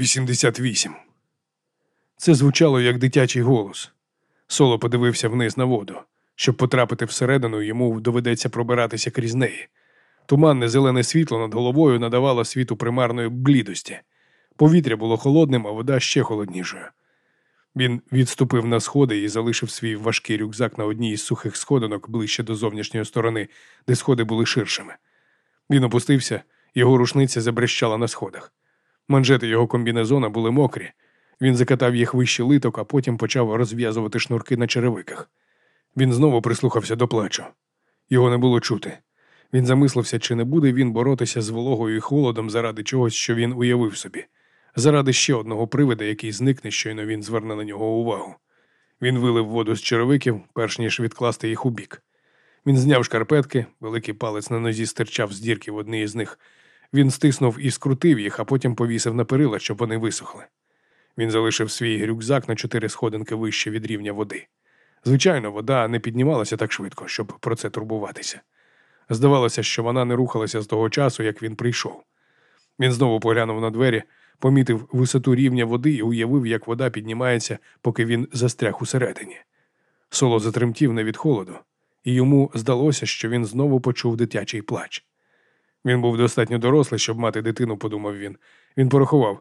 88. Це звучало як дитячий голос. Соло подивився вниз на воду. Щоб потрапити всередину, йому доведеться пробиратися крізь неї. Туманне зелене світло над головою надавало світу примарної блідості. Повітря було холодним, а вода ще холоднішою. Він відступив на сходи і залишив свій важкий рюкзак на одній із сухих сходинок ближче до зовнішньої сторони, де сходи були ширшими. Він опустився, його рушниця забрещала на сходах. Манжети його комбінезона були мокрі. Він закатав їх вище литок, а потім почав розв'язувати шнурки на черевиках. Він знову прислухався до плачу. Його не було чути. Він замислився, чи не буде він боротися з вологою і холодом заради чогось, що він уявив собі, заради ще одного привида, який зникне, щойно він зверне на нього увагу. Він вилив воду з черевиків, перш ніж відкласти їх у бік. Він зняв шкарпетки, великий палець на нозі стирчав з дірки в одній із них. Він стиснув і скрутив їх, а потім повісив на перила, щоб вони висохли. Він залишив свій рюкзак на чотири сходинки вище від рівня води. Звичайно, вода не піднімалася так швидко, щоб про це турбуватися. Здавалося, що вона не рухалася з того часу, як він прийшов. Він знову поглянув на двері, помітив висоту рівня води і уявив, як вода піднімається, поки він застряг усередині. Соло затремтів не від холоду, і йому здалося, що він знову почув дитячий плач. Він був достатньо дорослий, щоб мати дитину, подумав він. Він порахував.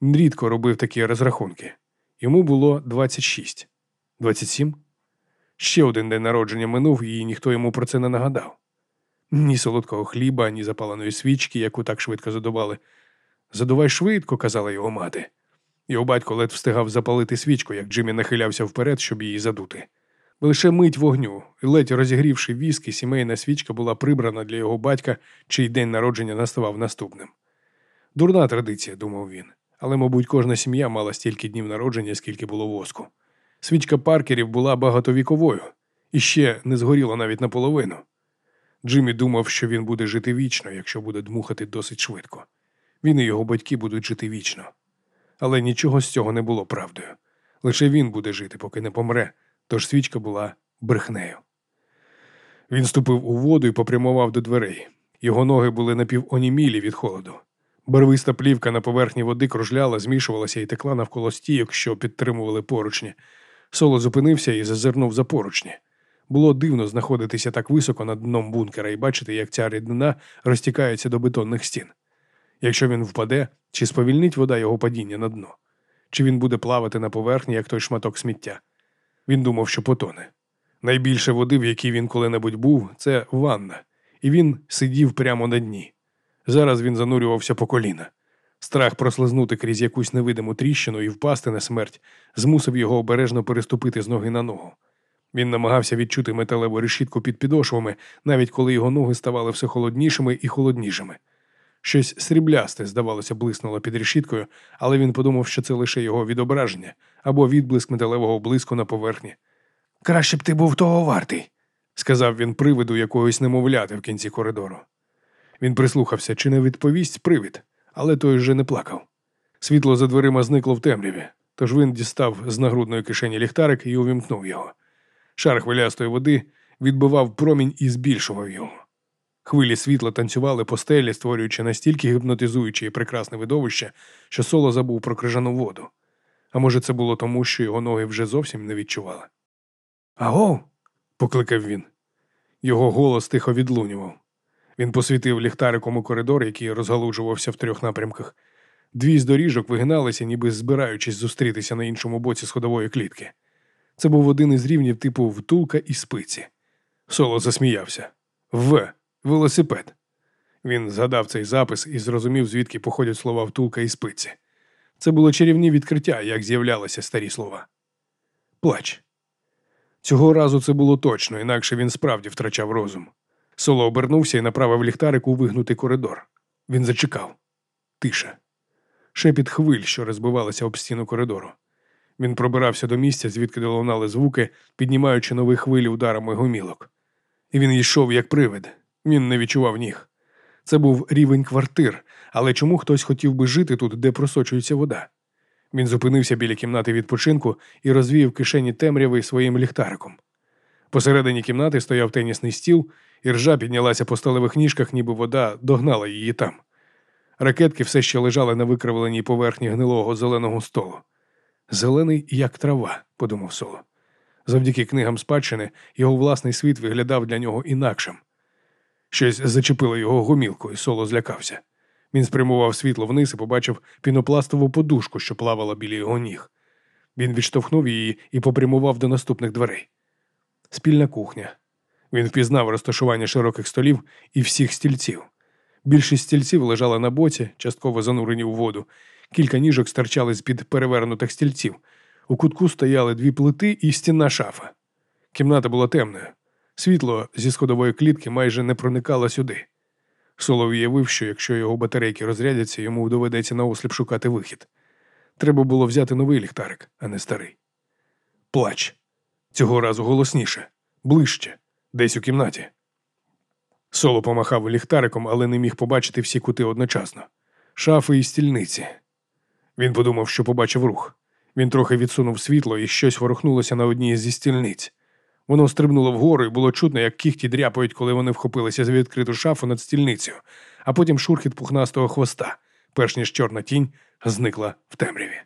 Рідко робив такі розрахунки. Йому було 26. 27? Ще один день народження минув, і ніхто йому про це не нагадав. Ні солодкого хліба, ні запаленої свічки, яку так швидко задували. Задувай швидко, казала його мати. Його батько ледь встигав запалити свічку, як Джиммі нахилявся вперед, щоб її задути. Лише мить вогню, і ледь розігрівши віскі, сімейна свічка була прибрана для його батька, чий день народження наставав наступним. Дурна традиція, думав він, але, мабуть, кожна сім'я мала стільки днів народження, скільки було воску. Свічка паркерів була багатовіковою і ще не згоріла навіть наполовину. Джиммі думав, що він буде жити вічно, якщо буде дмухати досить швидко. Він і його батьки будуть жити вічно. Але нічого з цього не було правдою. Лише він буде жити, поки не помре, тож свічка була брехнею. Він ступив у воду і попрямував до дверей. Його ноги були напівонімілі від холоду. Барвиста плівка на поверхні води кружляла, змішувалася і текла навколо стійок, що підтримували поручні. Соло зупинився і зазирнув за поручні. Було дивно знаходитися так високо над дном бункера і бачити, як ця ріднина розтікається до бетонних стін. Якщо він впаде, чи сповільнить вода його падіння на дно, чи він буде плавати на поверхні, як той шматок сміття. Він думав, що потоне. Найбільше води, в якій він коли-небудь був, це ванна, і він сидів прямо на дні. Зараз він занурювався по коліна. Страх прослизнути крізь якусь невидиму тріщину і впасти на смерть змусив його обережно переступити з ноги на ногу. Він намагався відчути металеву решітку під підошвами, навіть коли його ноги ставали все холоднішими і холоднішими. Щось сріблясте, здавалося, блиснуло під решіткою, але він подумав, що це лише його відображення або відблиск металевого блиску на поверхні. Краще б ти був того вартий, сказав він привиду якогось немовляти в кінці коридору. Він прислухався, чи не відповість привид, але той вже не плакав. Світло за дверима зникло в темряві, тож він дістав з нагрудної кишені ліхтарик і увімкнув його. Шар хвилястої води відбивав промінь і збільшував його. Хвилі світла танцювали по стелі, створюючи настільки гіпнотизуюче і прекрасне видовище, що соло забув про крижану воду. А може, це було тому, що його ноги вже зовсім не відчували. Аго. покликав він. Його голос тихо відлунював. Він посвітив ліхтариком у коридор, який розгалужувався в трьох напрямках. Дві з доріжок вигиналися, ніби збираючись зустрітися на іншому боці сходової клітки. Це був один із рівнів типу втулка і спиці. Соло засміявся. В. Велосипед. Він згадав цей запис і зрозумів, звідки походять слова втулка і спиці. Це було чарівні відкриття, як з'являлися старі слова. Плач. Цього разу це було точно, інакше він справді втрачав розум. Соло обернувся і направив ліхтарик у вигнутий коридор. Він зачекав. Тиша. Шепіт хвиль, що розбивалися об стіну коридору. Він пробирався до місця, звідки долунали звуки, піднімаючи нові хвилі ударами гомілок. І він йшов як привид. Він не відчував ніг. Це був рівень квартир, але чому хтось хотів би жити тут, де просочується вода? Він зупинився біля кімнати відпочинку і розвіяв кишені темряви своїм ліхтариком. Посередині кімнати стояв тенісний стіл, і ржа піднялася по сталевих ніжках, ніби вода догнала її там. Ракетки все ще лежали на викривленій поверхні гнилого зеленого столу. Зелений, як трава, подумав Соло. Завдяки книгам спадщини його власний світ виглядав для нього інакшим. Щось зачепило його гомілку, і соло злякався. Він спрямував світло вниз і побачив пінопластову подушку, що плавала біля його ніг. Він відштовхнув її і попрямував до наступних дверей. Спільна кухня. Він впізнав розташування широких столів і всіх стільців. Більшість стільців лежала на боці, частково занурені у воду. Кілька ніжок стирчали з-під перевернутих стільців. У кутку стояли дві плити і стінна шафа. Кімната була темною. Світло зі сходової клітки майже не проникало сюди. Соло уявив, що якщо його батарейки розрядяться, йому доведеться наосліп шукати вихід. Треба було взяти новий ліхтарик, а не старий. Плач. Цього разу голосніше, ближче, десь у кімнаті. Соло помахав ліхтариком, але не міг побачити всі кути одночасно. Шафи і стільниці. Він подумав, що побачив рух. Він трохи відсунув світло і щось ворухнулося на одній зі стільниць. Воно стрибнуло вгору і було чутно, як кіхті дряпають, коли вони вхопилися за відкриту шафу над стільницею, а потім шурхіт пухнастого хвоста, перш ніж чорна тінь зникла в темряві.